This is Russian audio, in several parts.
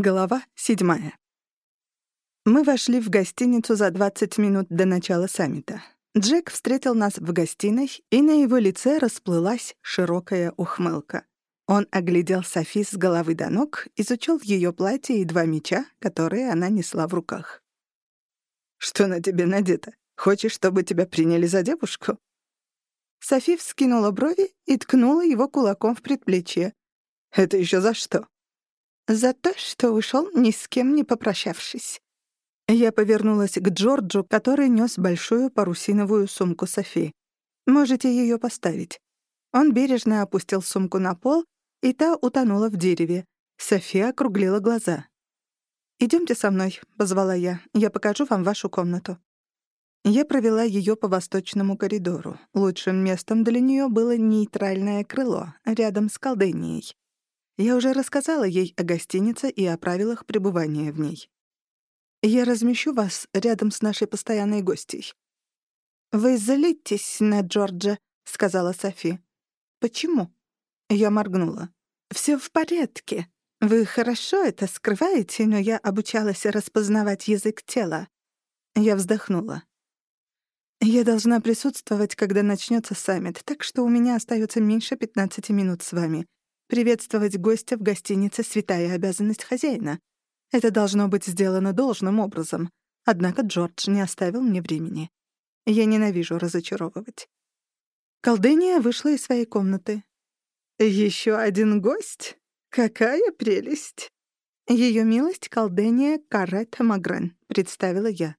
Глава седьмая. Мы вошли в гостиницу за 20 минут до начала саммита. Джек встретил нас в гостиной, и на его лице расплылась широкая ухмылка. Он оглядел Софи с головы до ног, изучил ее платье и два меча, которые она несла в руках. «Что на тебе надето? Хочешь, чтобы тебя приняли за девушку?» Софи вскинула брови и ткнула его кулаком в предплечье. «Это еще за что?» За то, что ушел ни с кем не попрощавшись. Я повернулась к Джорджу, который нес большую парусиновую сумку Софи. «Можете ее поставить». Он бережно опустил сумку на пол, и та утонула в дереве. София округлила глаза. «Идемте со мной», — позвала я. «Я покажу вам вашу комнату». Я провела ее по восточному коридору. Лучшим местом для нее было нейтральное крыло, рядом с колдынией. Я уже рассказала ей о гостинице и о правилах пребывания в ней. Я размещу вас рядом с нашей постоянной гостьей. «Вы злитесь на Джорджа», — сказала Софи. «Почему?» Я моргнула. «Всё в порядке. Вы хорошо это скрываете, но я обучалась распознавать язык тела». Я вздохнула. «Я должна присутствовать, когда начнётся саммит, так что у меня остаётся меньше 15 минут с вами. Приветствовать гостя в гостинице — святая обязанность хозяина. Это должно быть сделано должным образом. Однако Джордж не оставил мне времени. Я ненавижу разочаровывать. Колдыния вышла из своей комнаты. «Еще один гость? Какая прелесть!» «Ее милость — колдыния Карет Магрен», — представила я.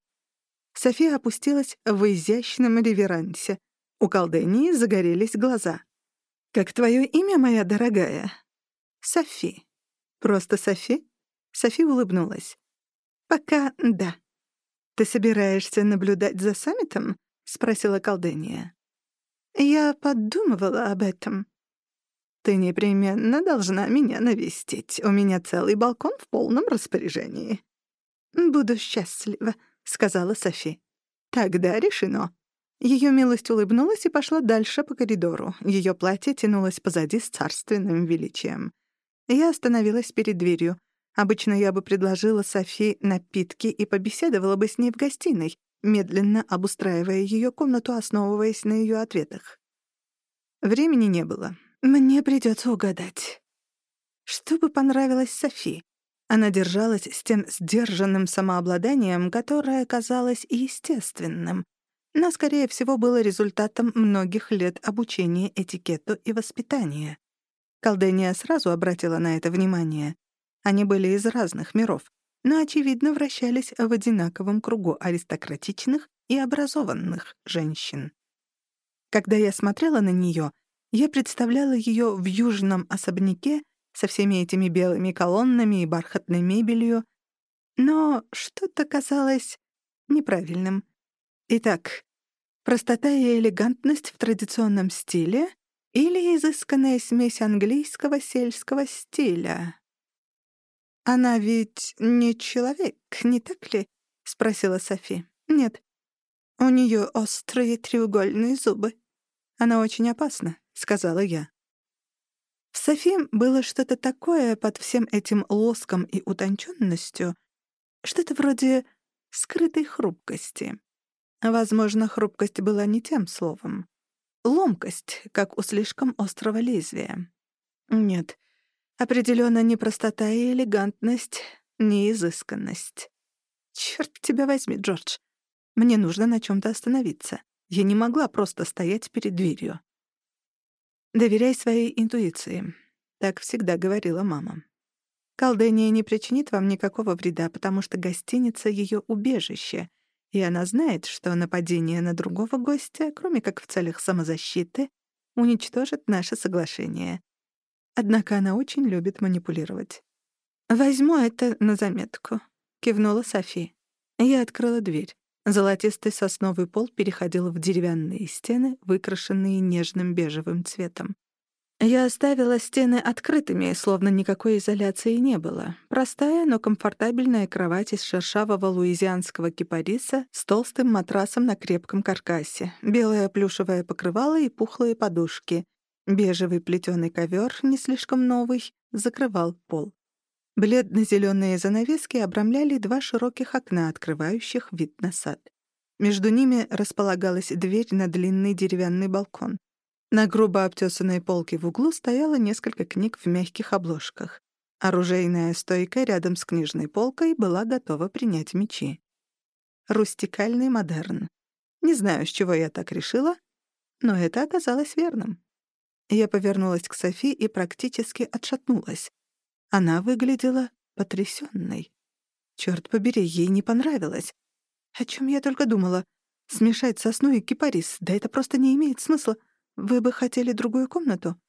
София опустилась в изящном реверансе. У колдынии загорелись глаза. «Как твое имя, моя дорогая?» «Софи». «Просто Софи?» Софи улыбнулась. «Пока да». «Ты собираешься наблюдать за саммитом?» — спросила колдыния. «Я подумывала об этом». «Ты непременно должна меня навестить. У меня целый балкон в полном распоряжении». «Буду счастлива», — сказала Софи. «Тогда решено. Ее милость улыбнулась и пошла дальше по коридору. Ее платье тянулось позади с царственным величием. Я остановилась перед дверью. Обычно я бы предложила Софи напитки и побеседовала бы с ней в гостиной, медленно обустраивая ее комнату, основываясь на ее ответах. Времени не было. Мне придется угадать. Что бы понравилось Софи? Она держалась с тем сдержанным самообладанием, которое казалось естественным — но, скорее всего, было результатом многих лет обучения этикету и воспитания. Колдения сразу обратила на это внимание. Они были из разных миров, но, очевидно, вращались в одинаковом кругу аристократичных и образованных женщин. Когда я смотрела на нее, я представляла ее в южном особняке со всеми этими белыми колоннами и бархатной мебелью, но что-то казалось неправильным. Итак, простота и элегантность в традиционном стиле или изысканная смесь английского сельского стиля? «Она ведь не человек, не так ли?» — спросила Софи. «Нет. У нее острые треугольные зубы. Она очень опасна», — сказала я. В Софи было что-то такое под всем этим лоском и утонченностью, что-то вроде скрытой хрупкости. Возможно, хрупкость была не тем словом. Ломкость, как у слишком острого лезвия. Нет, определенно не простота и элегантность, не изысканность. Черт тебя возьми, Джордж. Мне нужно на чем то остановиться. Я не могла просто стоять перед дверью. «Доверяй своей интуиции», — так всегда говорила мама. Колдения не причинит вам никакого вреда, потому что гостиница — ее убежище, и она знает, что нападение на другого гостя, кроме как в целях самозащиты, уничтожит наше соглашение. Однако она очень любит манипулировать. «Возьму это на заметку», — кивнула Софи. Я открыла дверь. Золотистый сосновый пол переходил в деревянные стены, выкрашенные нежным бежевым цветом. Я оставила стены открытыми, словно никакой изоляции не было. Простая, но комфортабельная кровать из шершавого луизианского кипариса с толстым матрасом на крепком каркасе, белое плюшевое покрывало и пухлые подушки. Бежевый плетёный ковер, не слишком новый, закрывал пол. Бледно-зеленые занавески обрамляли два широких окна, открывающих вид на сад. Между ними располагалась дверь на длинный деревянный балкон. На грубо обтесанной полке в углу стояло несколько книг в мягких обложках. Оружейная стойка рядом с книжной полкой была готова принять мечи. Рустикальный модерн. Не знаю, с чего я так решила, но это оказалось верным. Я повернулась к Софи и практически отшатнулась. Она выглядела потрясённой. Чёрт побери, ей не понравилось. О чём я только думала. Смешать сосну и кипарис, да это просто не имеет смысла. Вы бы хотели другую комнату?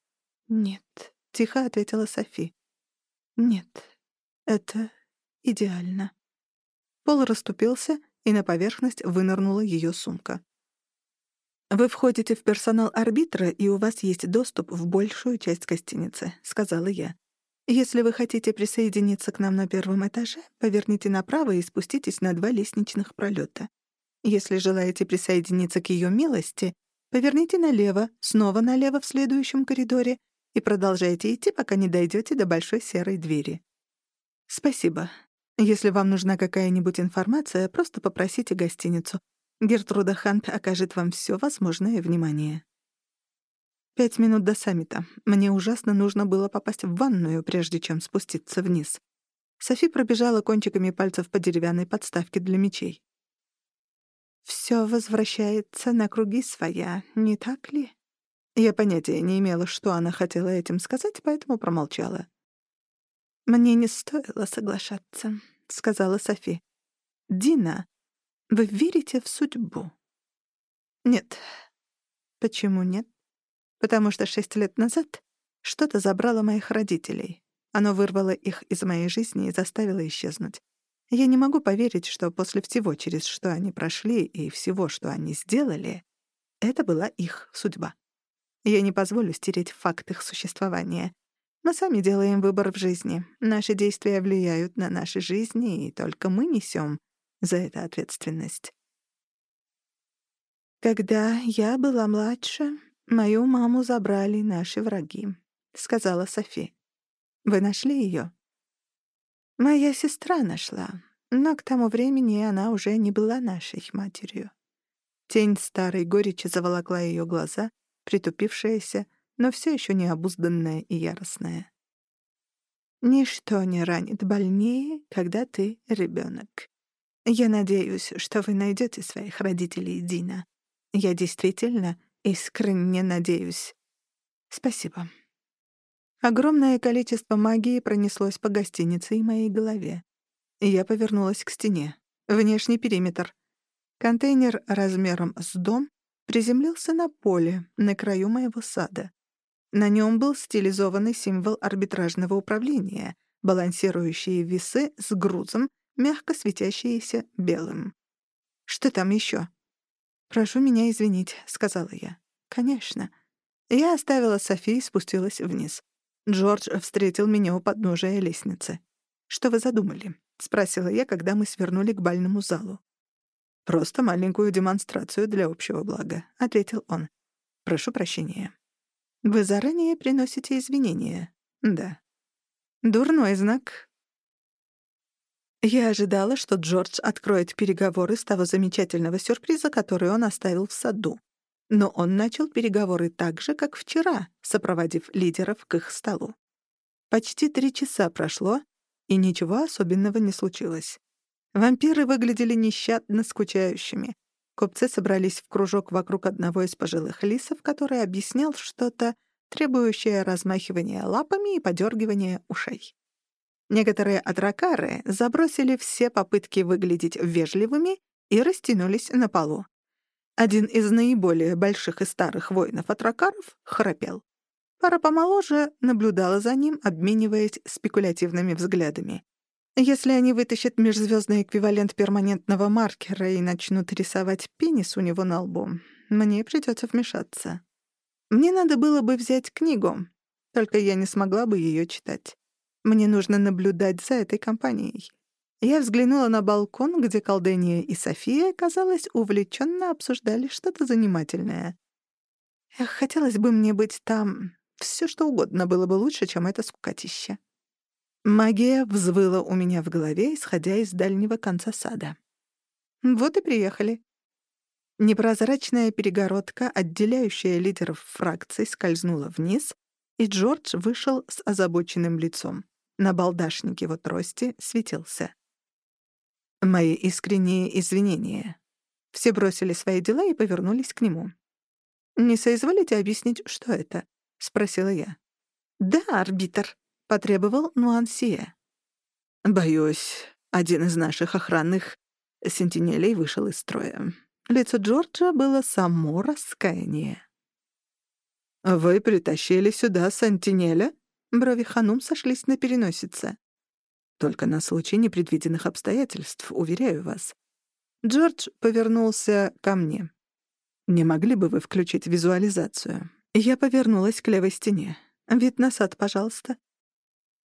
Нет, тихо ответила Софи. Нет, это идеально. Пол расступился, и на поверхность вынырнула её сумка. «Вы входите в персонал арбитра, и у вас есть доступ в большую часть гостиницы», — сказала я. «Если вы хотите присоединиться к нам на первом этаже, поверните направо и спуститесь на два лестничных пролета. Если желаете присоединиться к ее милости, поверните налево, снова налево в следующем коридоре и продолжайте идти, пока не дойдете до большой серой двери». «Спасибо. Если вам нужна какая-нибудь информация, просто попросите гостиницу. Гертруда Хант окажет вам все возможное внимание. Пять минут до саммита. Мне ужасно нужно было попасть в ванную, прежде чем спуститься вниз. Софи пробежала кончиками пальцев по деревянной подставке для мечей. Все возвращается на круги своя, не так ли?» Я понятия не имела, что она хотела этим сказать, поэтому промолчала. «Мне не стоило соглашаться», — сказала Софи. «Дина вы верите в судьбу? Нет. Почему нет? Потому что шесть лет назад что-то забрало моих родителей. Оно вырвало их из моей жизни и заставило исчезнуть. Я не могу поверить, что после всего, через что они прошли, и всего, что они сделали, это была их судьба. Я не позволю стереть факт их существования. Мы сами делаем выбор в жизни. Наши действия влияют на наши жизни, и только мы несем за это ответственность. «Когда я была младше, мою маму забрали наши враги», — сказала Софи. «Вы нашли ее?» «Моя сестра нашла, но к тому времени она уже не была нашей матерью». Тень старой горечи заволокла ее глаза, притупившаяся, но все еще необузданная и яростная. «Ничто не ранит больнее, когда ты ребенок. Я надеюсь, что вы найдете своих родителей, Дина. Я действительно искренне надеюсь. Спасибо. Огромное количество магии пронеслось по гостинице и моей голове. Я повернулась к стене. Внешний периметр. Контейнер размером с дом приземлился на поле на краю моего сада. На нем был стилизованный символ арбитражного управления, балансирующие весы с грузом мягко светящиеся белым. «Что там еще? «Прошу меня извинить», — сказала я. «Конечно». Я оставила Софи и спустилась вниз. Джордж встретил меня у подножия лестницы. «Что вы задумали?» — спросила я, когда мы свернули к бальному залу. «Просто маленькую демонстрацию для общего блага», — ответил он. «Прошу прощения». «Вы заранее приносите извинения?» «Да». «Дурной знак. Я ожидала, что Джордж откроет переговоры с того замечательного сюрприза, который он оставил в саду. Но он начал переговоры так же, как вчера, сопроводив лидеров к их столу. Почти три часа прошло, и ничего особенного не случилось. Вампиры выглядели нещадно скучающими. Купцы собрались в кружок вокруг одного из пожилых лисов, который объяснял что-то, требующее размахивания лапами и подергивания ушей. Некоторые атракары забросили все попытки выглядеть вежливыми и растянулись на полу. Один из наиболее больших и старых воинов-атракаров храпел. Пара помоложе наблюдала за ним, обмениваясь спекулятивными взглядами. Если они вытащат межзвездный эквивалент перманентного маркера и начнут рисовать пенис у него на лбу, мне придется вмешаться. Мне надо было бы взять книгу, только я не смогла бы ее читать. Мне нужно наблюдать за этой компанией. Я взглянула на балкон, где Колдения и София, казалось, увлеченно обсуждали что-то занимательное. Эх, хотелось бы мне быть там. Все что угодно было бы лучше, чем это скукотище. Магия взвыла у меня в голове, исходя из дальнего конца сада. Вот и приехали. Непрозрачная перегородка, отделяющая лидеров фракций, скользнула вниз, и Джордж вышел с озабоченным лицом. На балдашнике его трости светился. Мои искренние извинения. Все бросили свои дела и повернулись к нему. «Не соизволите объяснить, что это?» — спросила я. «Да, арбитр», — потребовал Нуансия. «Боюсь, один из наших охранных сентинелей вышел из строя. Лицо Джорджа было само раскаяние. «Вы притащили сюда Сантинеля?» Брови Ханум сошлись на переносице. «Только на случай непредвиденных обстоятельств, уверяю вас». Джордж повернулся ко мне. «Не могли бы вы включить визуализацию?» Я повернулась к левой стене. «Вид на сад, пожалуйста».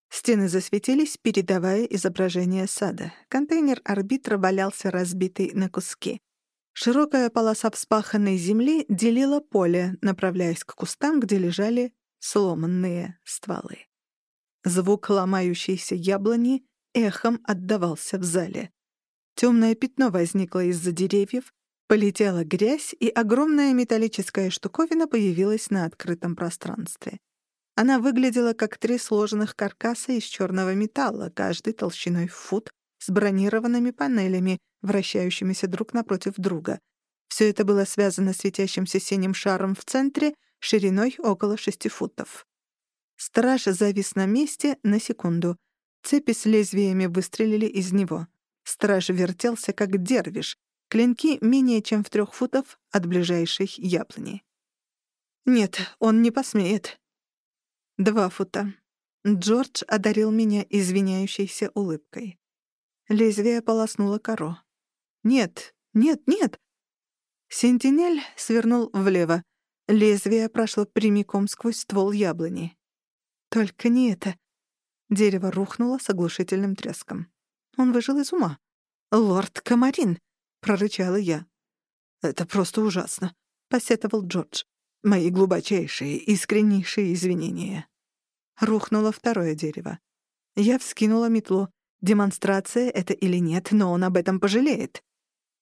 Стены засветились, передавая изображение сада. Контейнер арбитра валялся разбитый на куски. Широкая полоса вспаханной земли делила поле, направляясь к кустам, где лежали сломанные стволы. Звук ломающейся яблони эхом отдавался в зале. Темное пятно возникло из-за деревьев, полетела грязь, и огромная металлическая штуковина появилась на открытом пространстве. Она выглядела как три сложенных каркаса из черного металла, каждый толщиной в фут, с бронированными панелями, вращающимися друг напротив друга. Все это было связано светящимся синим шаром в центре, шириной около шести футов. Страж завис на месте на секунду. Цепи с лезвиями выстрелили из него. Страж вертелся, как дервиш. Клинки менее чем в трех футов от ближайшей яблони. «Нет, он не посмеет», Два фута. Джордж одарил меня извиняющейся улыбкой. Лезвие полоснуло коро. «Нет, нет, нет!» Сентинель свернул влево. Лезвие прошло прямиком сквозь ствол яблони. «Только не это!» Дерево рухнуло с оглушительным треском. Он выжил из ума. «Лорд Камарин!» — прорычала я. «Это просто ужасно», — посетовал Джордж. Мои глубочайшие, искреннейшие извинения. Рухнуло второе дерево. Я вскинула метлу. Демонстрация это или нет, но он об этом пожалеет.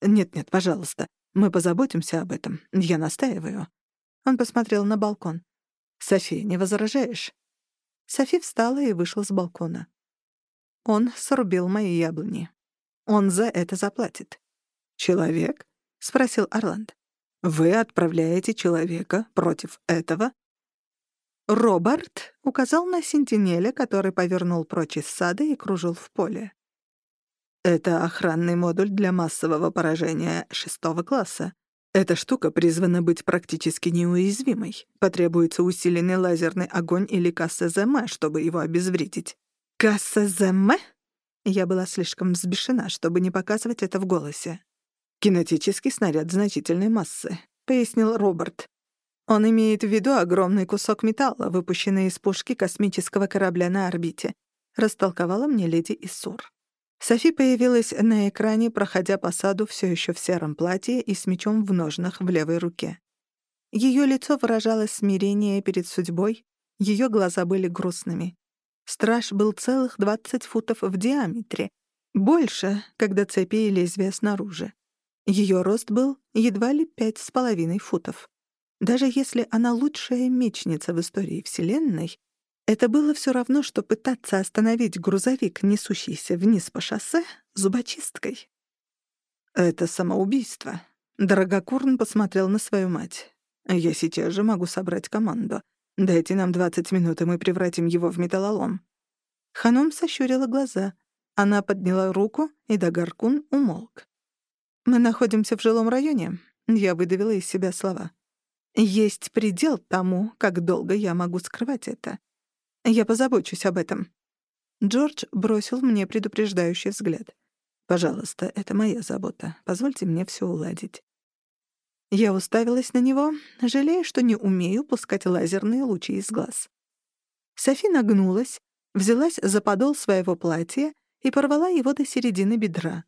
Нет-нет, пожалуйста, мы позаботимся об этом. Я настаиваю. Он посмотрел на балкон. «Софи, не возражаешь?» Софи встала и вышла с балкона. Он срубил мои яблони. Он за это заплатит. «Человек?» — спросил Орланд. Вы отправляете человека против этого? Роберт указал на сентинеля, который повернул прочь из сада и кружил в поле. Это охранный модуль для массового поражения шестого класса. Эта штука призвана быть практически неуязвимой. Потребуется усиленный лазерный огонь или КСЗМ, чтобы его обезвредить. КСЗМ? Я была слишком взбешена, чтобы не показывать это в голосе. «Кинетический снаряд значительной массы», — пояснил Роберт. «Он имеет в виду огромный кусок металла, выпущенный из пушки космического корабля на орбите», — растолковала мне леди Иссур. Софи появилась на экране, проходя по саду все еще в сером платье и с мечом в ножнах в левой руке. Ее лицо выражало смирение перед судьбой, ее глаза были грустными. Страж был целых двадцать футов в диаметре, больше, когда цепи и лезвия снаружи. Ее рост был едва ли пять с половиной футов. Даже если она лучшая мечница в истории Вселенной, это было все равно, что пытаться остановить грузовик, несущийся вниз по шоссе, зубочисткой. «Это самоубийство». Дорогокурн посмотрел на свою мать. «Я сейчас же могу собрать команду. Дайте нам двадцать минут, и мы превратим его в металлолом». Ханум сощурила глаза. Она подняла руку, и Дагаркун умолк. «Мы находимся в жилом районе», — я выдавила из себя слова. «Есть предел тому, как долго я могу скрывать это. Я позабочусь об этом». Джордж бросил мне предупреждающий взгляд. «Пожалуйста, это моя забота. Позвольте мне все уладить». Я уставилась на него, жалея, что не умею пускать лазерные лучи из глаз. Софи нагнулась, взялась за подол своего платья и порвала его до середины бедра.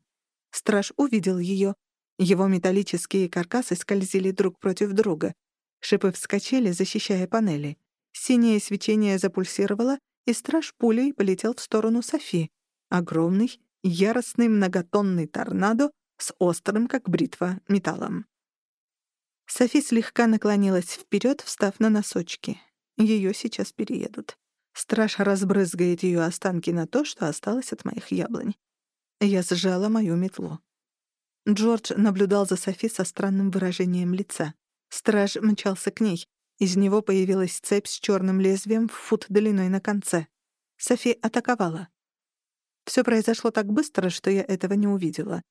Страж увидел ее. Его металлические каркасы скользили друг против друга. Шипы вскочили, защищая панели. Синее свечение запульсировало, и страж пулей полетел в сторону Софи. Огромный, яростный многотонный торнадо с острым, как бритва, металлом. Софи слегка наклонилась вперед, встав на носочки. Ее сейчас переедут. Страж разбрызгает ее останки на то, что осталось от моих яблонь. Я сжала мою метлу. Джордж наблюдал за Софи со странным выражением лица. Страж мчался к ней. Из него появилась цепь с черным лезвием в фут длиной на конце. Софи атаковала. Все произошло так быстро, что я этого не увидела.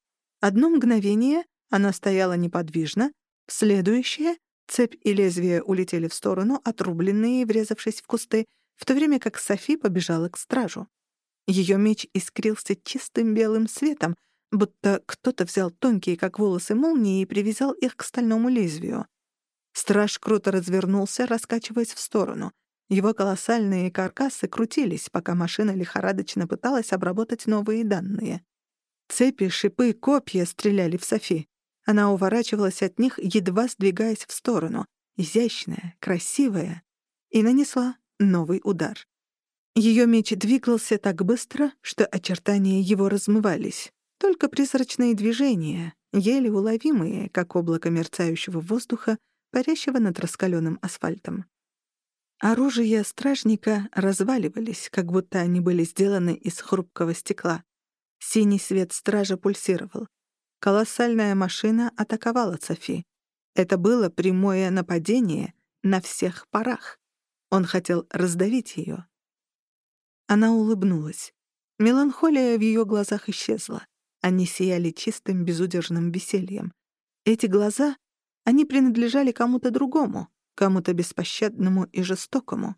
Одно мгновение она стояла неподвижно, в следующее цепь и лезвие улетели в сторону, отрубленные, врезавшись в кусты, в то время как Софи побежала к стражу. Ее меч искрился чистым белым светом, будто кто-то взял тонкие, как волосы, молнии и привязал их к стальному лезвию. Страж круто развернулся, раскачиваясь в сторону. Его колоссальные каркасы крутились, пока машина лихорадочно пыталась обработать новые данные. Цепи, шипы, копья стреляли в Софи. Она уворачивалась от них, едва сдвигаясь в сторону, изящная, красивая, и нанесла новый удар. Ее меч двигался так быстро, что очертания его размывались. Только призрачные движения, еле уловимые, как облако мерцающего воздуха, парящего над раскаленным асфальтом. Оружия стражника разваливались, как будто они были сделаны из хрупкого стекла. Синий свет стража пульсировал. Колоссальная машина атаковала Софи. Это было прямое нападение на всех парах. Он хотел раздавить ее. Она улыбнулась. Меланхолия в ее глазах исчезла. Они сияли чистым, безудержным весельем. Эти глаза, они принадлежали кому-то другому, кому-то беспощадному и жестокому,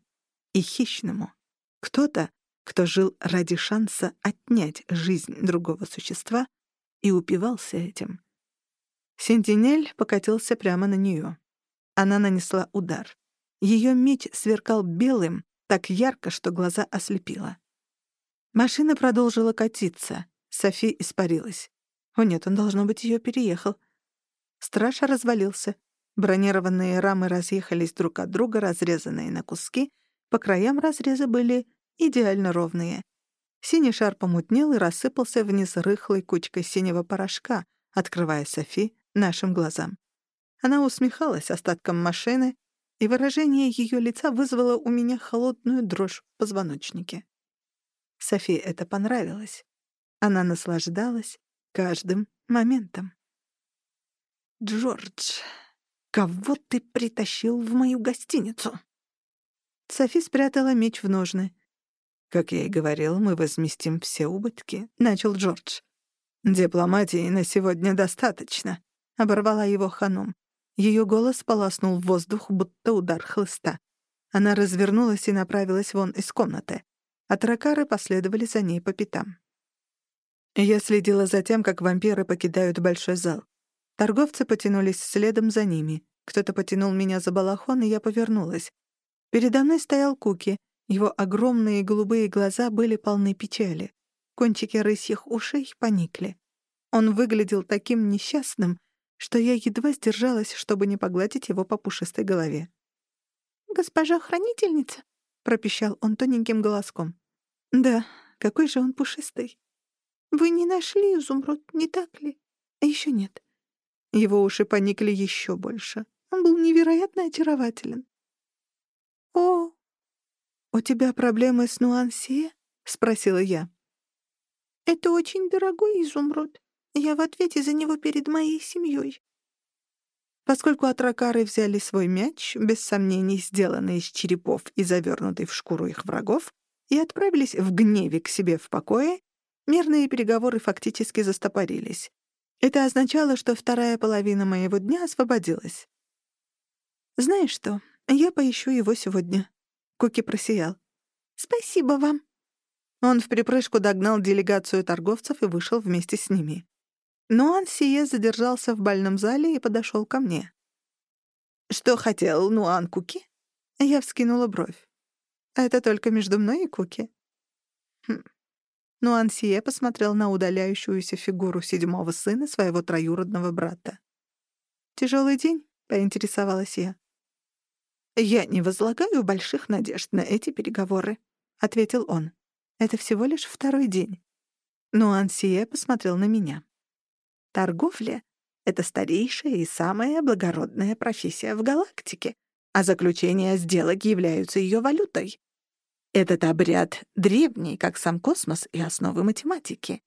и хищному. Кто-то, кто жил ради шанса отнять жизнь другого существа и упивался этим. Сентинель покатился прямо на нее. Она нанесла удар. Ее меч сверкал белым, так ярко, что глаза ослепило. Машина продолжила катиться. Софи испарилась. О нет, он, должно быть, ее переехал. Страж развалился. Бронированные рамы разъехались друг от друга, разрезанные на куски. По краям разреза были идеально ровные. Синий шар помутнел и рассыпался вниз рыхлой кучкой синего порошка, открывая Софи нашим глазам. Она усмехалась остатком машины, и выражение ее лица вызвало у меня холодную дрожь в позвоночнике. Софи это понравилось. Она наслаждалась каждым моментом. «Джордж, кого ты притащил в мою гостиницу?» Софи спрятала меч в ножны. «Как я и говорил, мы возместим все убытки», — начал Джордж. «Дипломатии на сегодня достаточно», — оборвала его Ханум. Ее голос полоснул в воздух, будто удар хлыста. Она развернулась и направилась вон из комнаты. А таракары последовали за ней по пятам. Я следила за тем, как вампиры покидают большой зал. Торговцы потянулись следом за ними. Кто-то потянул меня за балахон, и я повернулась. Передо мной стоял Куки. Его огромные голубые глаза были полны печали. Кончики рысьих ушей поникли. Он выглядел таким несчастным, что я едва сдержалась, чтобы не погладить его по пушистой голове. «Госпожа хранительница?» — пропищал он тоненьким голоском. «Да, какой же он пушистый!» «Вы не нашли изумруд, не так ли?» «Еще нет». Его уши поникли еще больше. Он был невероятно очарователен. «О, у тебя проблемы с нуансие?» — спросила я. «Это очень дорогой изумруд. Я в ответе за него перед моей семьей. Поскольку атракары взяли свой мяч, без сомнений сделанный из черепов и завернутый в шкуру их врагов, и отправились в гневе к себе в покое, мирные переговоры фактически застопорились. Это означало, что вторая половина моего дня освободилась. «Знаешь что, я поищу его сегодня», — Куки просиял. «Спасибо вам». Он в припрыжку догнал делегацию торговцев и вышел вместе с ними. Но Ансие задержался в бальном зале и подошел ко мне. «Что хотел Нуан Куки?» Я вскинула бровь. «Это только между мной и Куки». Хм. Нуан Сие посмотрел на удаляющуюся фигуру седьмого сына своего троюродного брата. «Тяжелый день?» — поинтересовалась я. «Я не возлагаю больших надежд на эти переговоры». — ответил он. «Это всего лишь второй день». Но Ансие посмотрел на меня. «Торговля — это старейшая и самая благородная профессия в галактике, а заключения сделок являются ее валютой. Этот обряд древний, как сам космос и основы математики.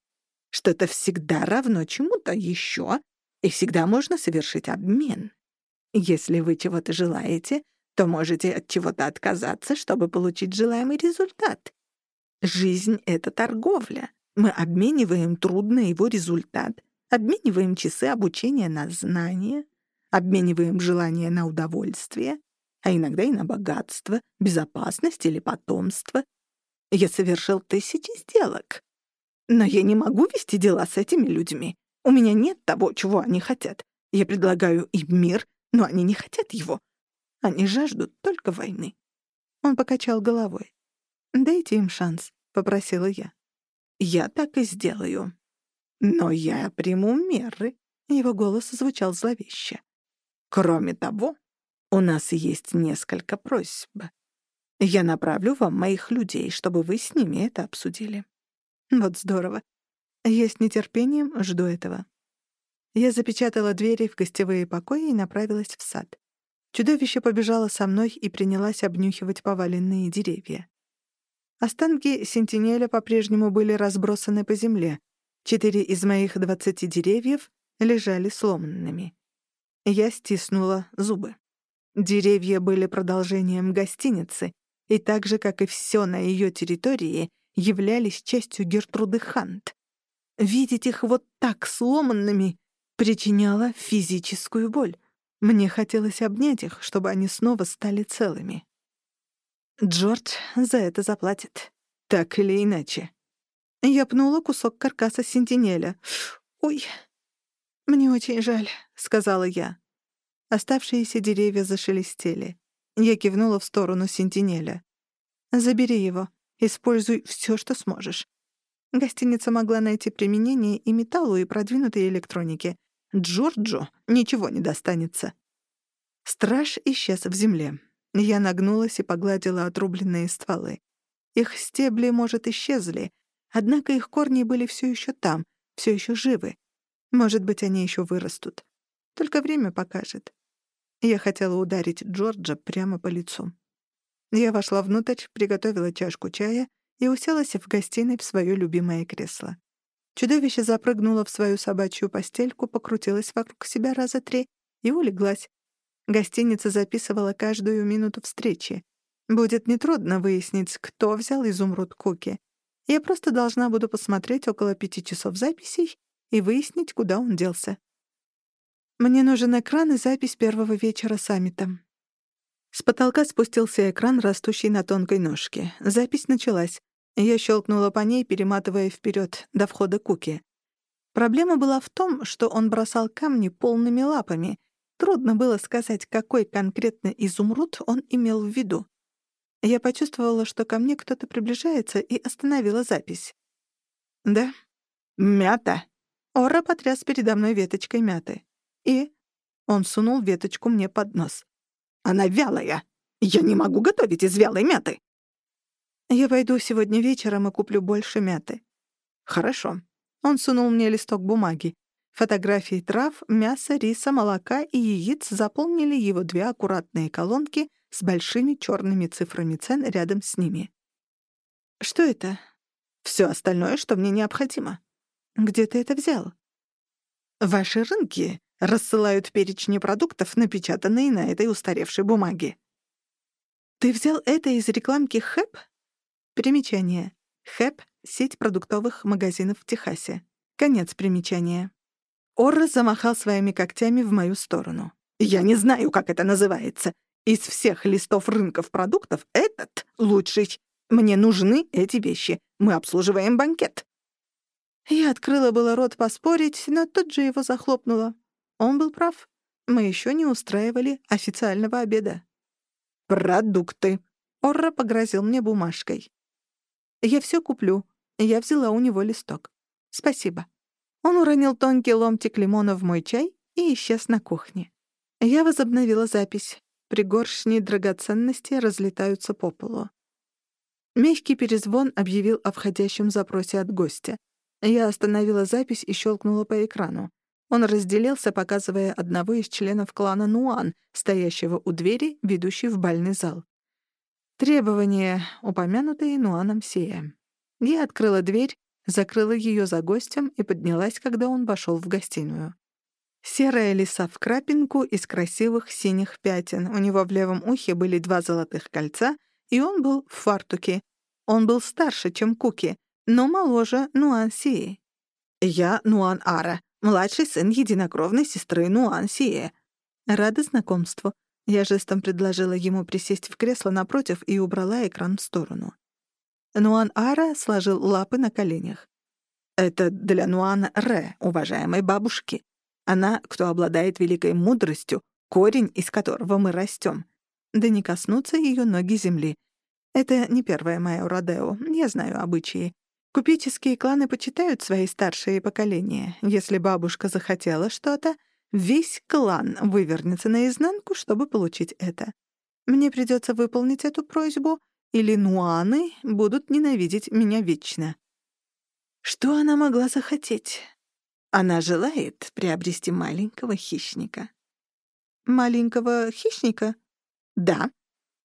Что-то всегда равно чему-то еще, и всегда можно совершить обмен. Если вы чего-то желаете, то можете от чего-то отказаться, чтобы получить желаемый результат. Жизнь — это торговля. Мы обмениваем труд на его результат, обмениваем часы обучения на знания, обмениваем желания на удовольствие, а иногда и на богатство, безопасность или потомство. Я совершил тысячи сделок. Но я не могу вести дела с этими людьми. У меня нет того, чего они хотят. Я предлагаю им мир, но они не хотят его. Они жаждут только войны. Он покачал головой. «Дайте им шанс», — попросила я. «Я так и сделаю. Но я приму меры». Его голос звучал зловеще. «Кроме того, у нас есть несколько просьб. Я направлю вам моих людей, чтобы вы с ними это обсудили». Вот здорово. Я с нетерпением жду этого. Я запечатала двери в гостевые покои и направилась в сад. Чудовище побежало со мной и принялась обнюхивать поваленные деревья. Останки сентинеля по-прежнему были разбросаны по земле. Четыре из моих двадцати деревьев лежали сломанными. Я стиснула зубы. Деревья были продолжением гостиницы, и так же, как и все на ее территории, являлись частью Гертруды Хант. Видеть их вот так сломанными причиняло физическую боль. Мне хотелось обнять их, чтобы они снова стали целыми. Джордж за это заплатит. Так или иначе. Я пнула кусок каркаса сентинеля. «Ой, мне очень жаль», — сказала я. Оставшиеся деревья зашелестели. Я кивнула в сторону сентинеля. «Забери его. Используй все, что сможешь». Гостиница могла найти применение и металлу, и продвинутой электронике. Джорджу ничего не достанется. Страж исчез в земле. Я нагнулась и погладила отрубленные стволы. Их стебли, может, исчезли, однако их корни были все еще там, все еще живы. Может быть, они еще вырастут. Только время покажет. Я хотела ударить Джорджа прямо по лицу. Я вошла внутрь, приготовила чашку чая и уселась в гостиной в свое любимое кресло. Чудовище запрыгнуло в свою собачью постельку, покрутилось вокруг себя раза три и улеглась. Гостиница записывала каждую минуту встречи. Будет нетрудно выяснить, кто взял изумруд Куки. Я просто должна буду посмотреть около пяти часов записей и выяснить, куда он делся. Мне нужен экран и запись первого вечера саммита. С потолка спустился экран, растущий на тонкой ножке. Запись началась. Я щелкнула по ней, перематывая вперед до входа Куки. Проблема была в том, что он бросал камни полными лапами. Трудно было сказать, какой конкретно изумруд он имел в виду. Я почувствовала, что ко мне кто-то приближается, и остановила запись. «Да? Мята!» Ора потряс передо мной веточкой мяты. И он сунул веточку мне под нос. «Она вялая! Я не могу готовить из вялой мяты!» «Я пойду сегодня вечером и куплю больше мяты». «Хорошо». Он сунул мне листок бумаги. Фотографии трав, мяса, риса, молока и яиц заполнили его две аккуратные колонки с большими черными цифрами цен рядом с ними. «Что это?» «Все остальное, что мне необходимо». «Где ты это взял?» «Ваши рынки рассылают перечни продуктов, напечатанные на этой устаревшей бумаге». «Ты взял это из рекламки ХЭП?» Примечание. ХЭП — сеть продуктовых магазинов в Техасе. Конец примечания. Орра замахал своими когтями в мою сторону. «Я не знаю, как это называется. Из всех листов рынков продуктов этот лучший. Мне нужны эти вещи. Мы обслуживаем банкет». Я открыла было рот поспорить, но тут же его захлопнула. Он был прав. Мы еще не устраивали официального обеда. «Продукты», — Орра погрозил мне бумажкой. «Я все куплю». Я взяла у него листок. «Спасибо». Он уронил тонкий ломтик лимона в мой чай и исчез на кухне. Я возобновила запись. Пригоршни драгоценностей разлетаются по полу. Мягкий перезвон объявил о входящем запросе от гостя. Я остановила запись и щелкнула по экрану. Он разделился, показывая одного из членов клана Нуан, стоящего у двери, ведущей в бальный зал. Требования, упомянутые Нуаном Сея. Я открыла дверь, закрыла ее за гостем и поднялась, когда он вошел в гостиную. Серая лиса в крапинку из красивых синих пятен. У него в левом ухе были два золотых кольца, и он был в фартуке. Он был старше, чем Куки, но моложе Нуан Сии. Я Нуан Ара, младший сын единокровной сестры Нуан Сии. Рада знакомству. Я жестом предложила ему присесть в кресло напротив и убрала экран в сторону. Нуан Ара сложил лапы на коленях. «Это для Нуан Ре, уважаемой бабушки. Она, кто обладает великой мудростью, корень, из которого мы растем. Да не коснутся ее ноги земли. Это не первое мое родео, я знаю обычаи. Купеческие кланы почитают свои старшие поколения. Если бабушка захотела что-то, весь клан вывернется наизнанку, чтобы получить это. Мне придется выполнить эту просьбу, или нуаны будут ненавидеть меня вечно. Что она могла захотеть? Она желает приобрести маленького хищника. Маленького хищника? Да.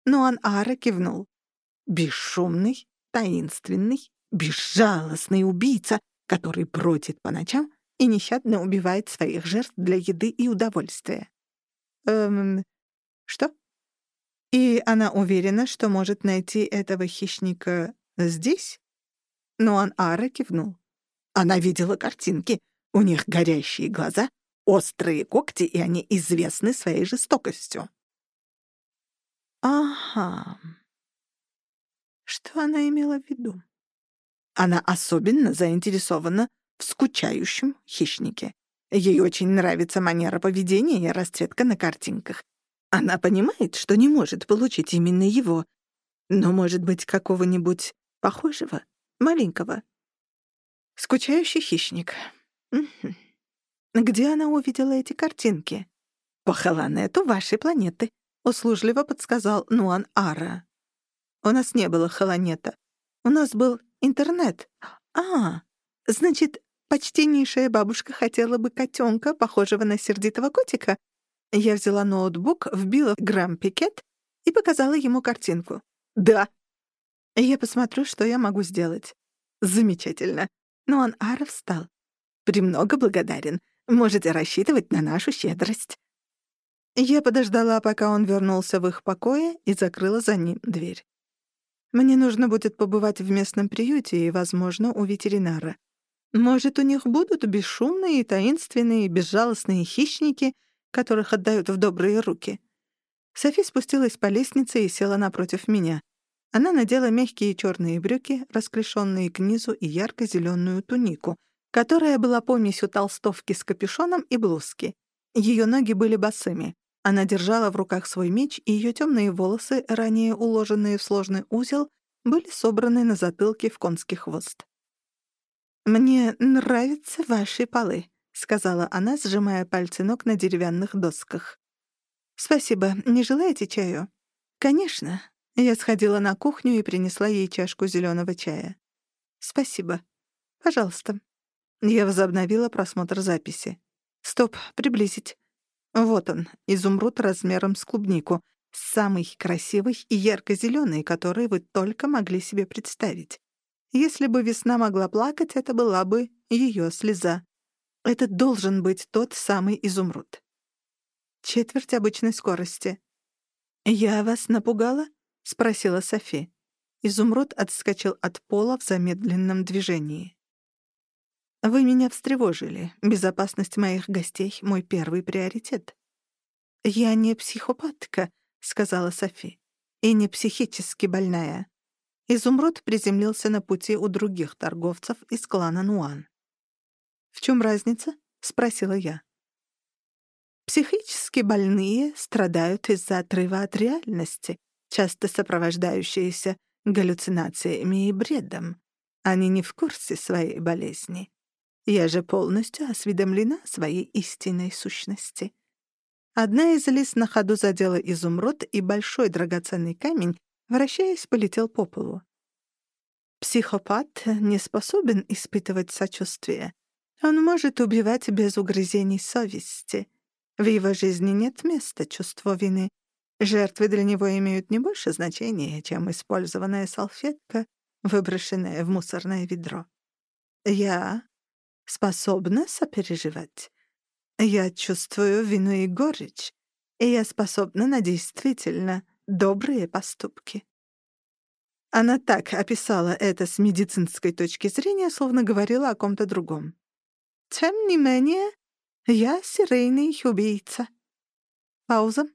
Нуан Ара кивнул. Бесшумный, таинственный, безжалостный убийца, который бродит по ночам и нещадно убивает своих жертв для еды и удовольствия. Эм, что? И она уверена, что может найти этого хищника здесь? Нуан Ара кивнул. Она видела картинки, у них горящие глаза, острые когти, и они известны своей жестокостью. Ага. Что она имела в виду? Она особенно заинтересована в скучающем хищнике. Ей очень нравится манера поведения и расцветка на картинках. Она понимает, что не может получить именно его, но, может быть, какого-нибудь похожего, маленького. Скучающий хищник. Угу. Где она увидела эти картинки? По Халанету вашей планеты, услужливо подсказал Нуан Ара. У нас не было Халанета. У нас был интернет. А, значит, почтеннейшая бабушка хотела бы котенка, похожего на сердитого котика? Я взяла ноутбук, вбила грамм-пикет и показала ему картинку. Да. Я посмотрю, что я могу сделать. Замечательно. Нуан Ара встал. «Премного благодарен. Можете рассчитывать на нашу щедрость». Я подождала, пока он вернулся в их покое и закрыла за ним дверь. Мне нужно будет побывать в местном приюте и, возможно, у ветеринара. Может, у них будут бесшумные, таинственные, безжалостные хищники, которых отдают в добрые руки. Софи спустилась по лестнице и села напротив меня. Она надела мягкие черные брюки, расклешенные к низу, и ярко-зеленую тунику — которая была помесью толстовки с капюшоном и блузки. Ее ноги были босыми. Она держала в руках свой меч, и ее темные волосы, ранее уложенные в сложный узел, были собраны на затылке в конский хвост. «Мне нравятся ваши полы», — сказала она, сжимая пальцы ног на деревянных досках. «Спасибо. Не желаете чаю?» «Конечно». Я сходила на кухню и принесла ей чашку зеленого чая. «Спасибо. Пожалуйста». Я возобновила просмотр записи. Стоп, приблизить. Вот он, изумруд размером с клубнику. Самый красивый и ярко-зелёный, который вы только могли себе представить. Если бы весна могла плакать, это была бы её слеза. Это должен быть тот самый изумруд. Четверть обычной скорости. «Я вас напугала?» — спросила Софи. Изумруд отскочил от пола в замедленном движении. Вы меня встревожили. Безопасность моих гостей — мой первый приоритет. «Я не психопатка», — сказала Софи, — «и не психически больная». Изумруд приземлился на пути у других торговцев из клана Нуан. «В чем разница?» — спросила я. Психически больные страдают из-за отрыва от реальности, часто сопровождающиеся галлюцинациями и бредом. Они не в курсе своей болезни. Я же полностью осведомлена о своей истинной сущности. Одна из лис на ходу задела изумруд, и большой драгоценный камень, вращаясь, полетел по полу. Психопат не способен испытывать сочувствие. Он может убивать без угрызений совести. В его жизни нет места чувству вины. Жертвы для него имеют не больше значения, чем использованная салфетка, выброшенная в мусорное ведро. Я способна сопереживать. Я чувствую вину и горечь, и я способна на действительно добрые поступки. Она так описала это с медицинской точки зрения, словно говорила о ком-то другом. Тем не менее, я серийный убийца. Пауза.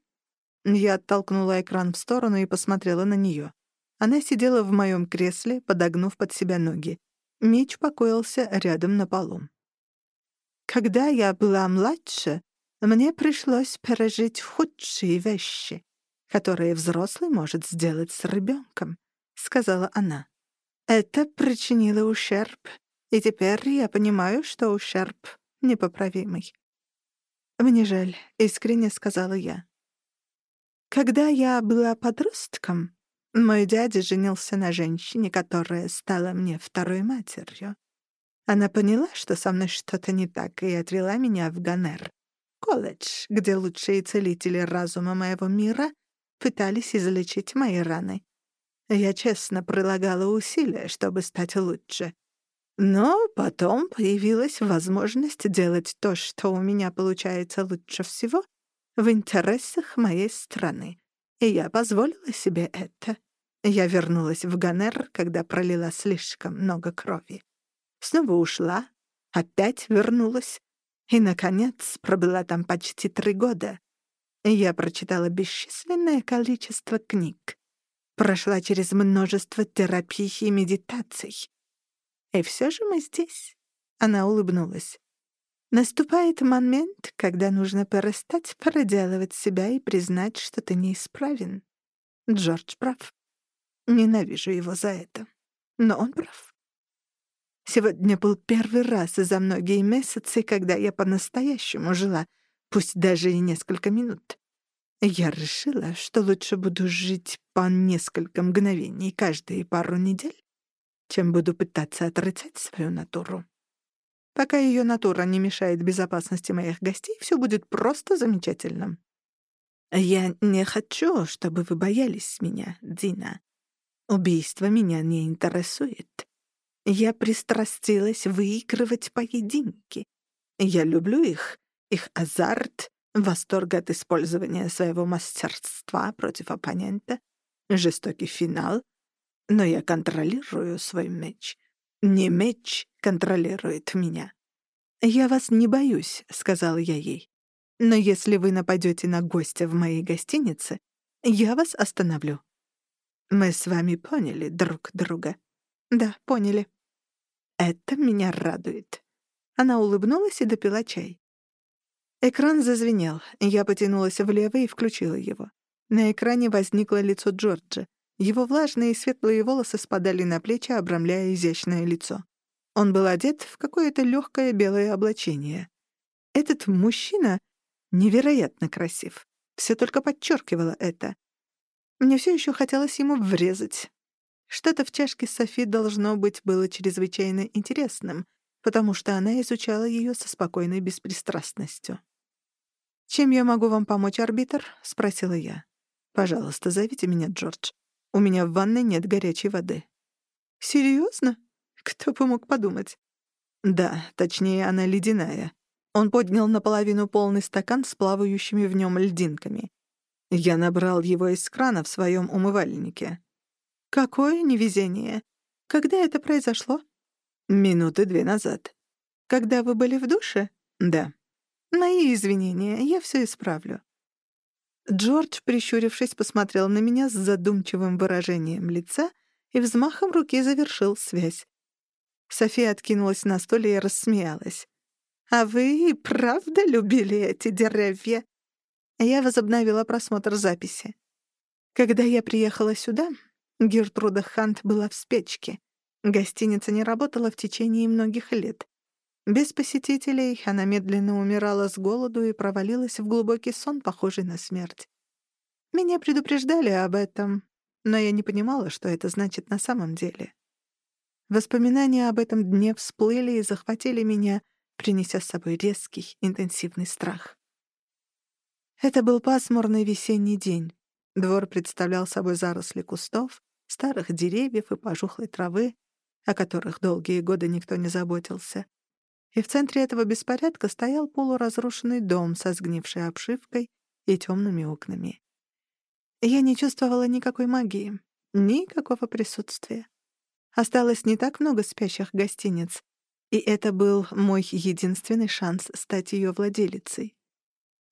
Я оттолкнула экран в сторону и посмотрела на нее. Она сидела в моем кресле, подогнув под себя ноги. Меч покоился рядом на полу. Когда я была младше, мне пришлось пережить худшие вещи, которые взрослый может сделать с ребенком, сказала она. Это причинило ущерб, и теперь я понимаю, что ущерб непоправимый. «Мне жаль», — искренне сказала я. Когда я была подростком, мой дядя женился на женщине, которая стала мне второй матерью. Она поняла, что со мной что-то не так, и отвела меня в Ганер, колледж, где лучшие целители разума моего мира пытались излечить мои раны. Я честно прилагала усилия, чтобы стать лучше. Но потом появилась возможность делать то, что у меня получается лучше всего, в интересах моей страны. И я позволила себе это. Я вернулась в Ганер, когда пролила слишком много крови снова ушла, опять вернулась и, наконец, пробыла там почти три года. Я прочитала бесчисленное количество книг, прошла через множество терапий и медитаций. И все же мы здесь. Она улыбнулась. Наступает момент, когда нужно перестать проделывать себя и признать, что ты неисправен. Джордж прав. Ненавижу его за это. Но он прав. Сегодня был первый раз за многие месяцы, когда я по-настоящему жила, пусть даже и несколько минут. Я решила, что лучше буду жить по несколько мгновений каждые пару недель, чем буду пытаться отрицать свою натуру. Пока ее натура не мешает безопасности моих гостей, все будет просто замечательно. Я не хочу, чтобы вы боялись меня, Дина. Убийство меня не интересует. Я пристрастилась выигрывать поединки. Я люблю их, их азарт, восторг от использования своего мастерства против оппонента, жестокий финал. Но я контролирую свой меч. Не меч контролирует меня. «Я вас не боюсь», — сказала я ей. «Но если вы нападете на гостя в моей гостинице, я вас остановлю». «Мы с вами поняли друг друга». «Да, поняли». Это меня радует. Она улыбнулась и допила чай. Экран зазвенел. Я потянулась влево и включила его. На экране возникло лицо Джорджа. Его влажные светлые волосы спадали на плечи, обрамляя изящное лицо. Он был одет в какое-то легкое белое облачение. Этот мужчина невероятно красив. Все только подчеркивало это. Мне все еще хотелось ему врезать. Что-то в чашке Софи должно быть было чрезвычайно интересным, потому что она изучала ее со спокойной беспристрастностью. «Чем я могу вам помочь, арбитр?» — спросила я. «Пожалуйста, зовите меня Джордж. У меня в ванной нет горячей воды». «Серьезно? Кто бы мог подумать?» «Да, точнее, она ледяная». Он поднял наполовину полный стакан с плавающими в нем льдинками. Я набрал его из крана в своем умывальнике. Какое невезение! Когда это произошло? Минуты две назад. Когда вы были в душе? Да. Мои извинения, я все исправлю. Джордж, прищурившись, посмотрел на меня с задумчивым выражением лица и взмахом руки завершил связь. София откинулась на стуле и рассмеялась. «А вы и правда любили эти деревья?» Я возобновила просмотр записи. Когда я приехала сюда, Гертруда Хант была в спячке. Гостиница не работала в течение многих лет. Без посетителей она медленно умирала с голоду и провалилась в глубокий сон, похожий на смерть. Меня предупреждали об этом, но я не понимала, что это значит на самом деле. Воспоминания об этом дне всплыли и захватили меня, принеся с собой резкий, интенсивный страх. Это был пасмурный весенний день. Двор представлял собой заросли кустов, старых деревьев и пожухлой травы, о которых долгие годы никто не заботился. И в центре этого беспорядка стоял полуразрушенный дом со сгнившей обшивкой и темными окнами. Я не чувствовала никакой магии, никакого присутствия. Осталось не так много спящих гостиниц, и это был мой единственный шанс стать ее владелицей.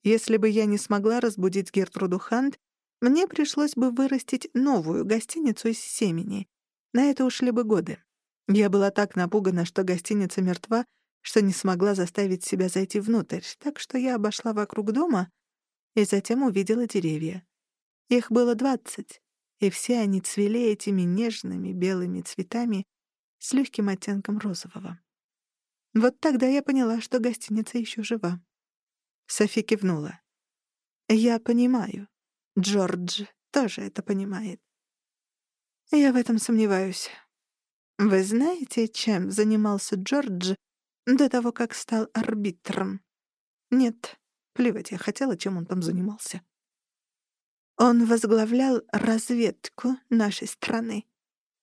Если бы я не смогла разбудить Гертруду Хант, мне пришлось бы вырастить новую гостиницу из семени. На это ушли бы годы. Я была так напугана, что гостиница мертва, что не смогла заставить себя зайти внутрь, так что я обошла вокруг дома и затем увидела деревья. Их было двадцать и все они цвели этими нежными белыми цветами с легким оттенком розового. Вот тогда я поняла, что гостиница еще жива. Софи кивнула. «Я понимаю. Джордж тоже это понимает. Я в этом сомневаюсь. Вы знаете, чем занимался Джордж до того, как стал арбитром? Нет, плевать я хотела, чем он там занимался. Он возглавлял разведку нашей страны.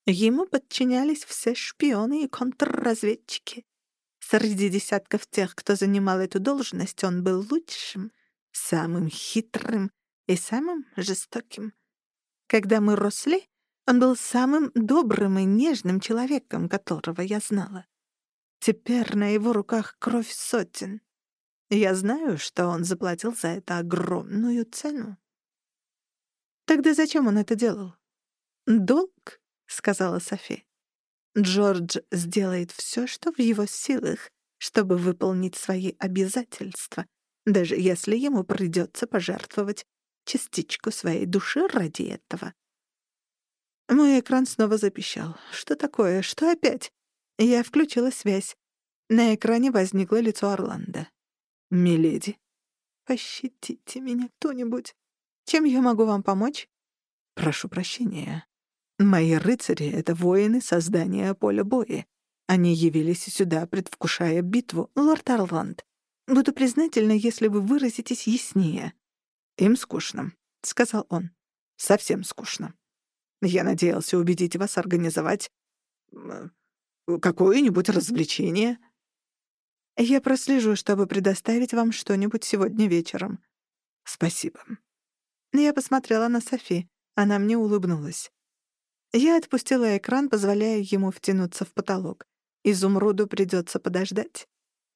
Ему подчинялись все шпионы и контрразведчики. Среди десятков тех, кто занимал эту должность, он был лучшим, самым хитрым и самым жестоким. Когда мы росли, он был самым добрым и нежным человеком, которого я знала. Теперь на его руках кровь сотен. Я знаю, что он заплатил за это огромную цену. Тогда зачем он это делал? «Долг», — сказала Софи. «Джордж сделает все, что в его силах, чтобы выполнить свои обязательства, даже если ему придется пожертвовать частичку своей души ради этого». Мой экран снова запищал. «Что такое? Что опять?» Я включила связь. На экране возникло лицо Орландо. «Миледи». «Пощадите меня кто-нибудь». Чем я могу вам помочь? Прошу прощения. Мои рыцари — это воины создания поля боя. Они явились сюда, предвкушая битву, лорд Орланд. Буду признательна, если вы выразитесь яснее. Им скучно, — сказал он. Совсем скучно. Я надеялся убедить вас организовать какое-нибудь развлечение. Я прослежу, чтобы предоставить вам что-нибудь сегодня вечером. Спасибо. Я посмотрела на Софи. Она мне улыбнулась. Я отпустила экран, позволяя ему втянуться в потолок. Изумруду придется подождать.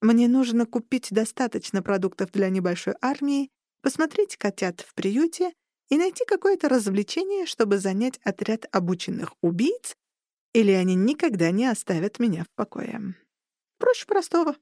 Мне нужно купить достаточно продуктов для небольшой армии, посмотреть котят в приюте и найти какое-то развлечение, чтобы занять отряд обученных убийц, или они никогда не оставят меня в покое. Проще простого.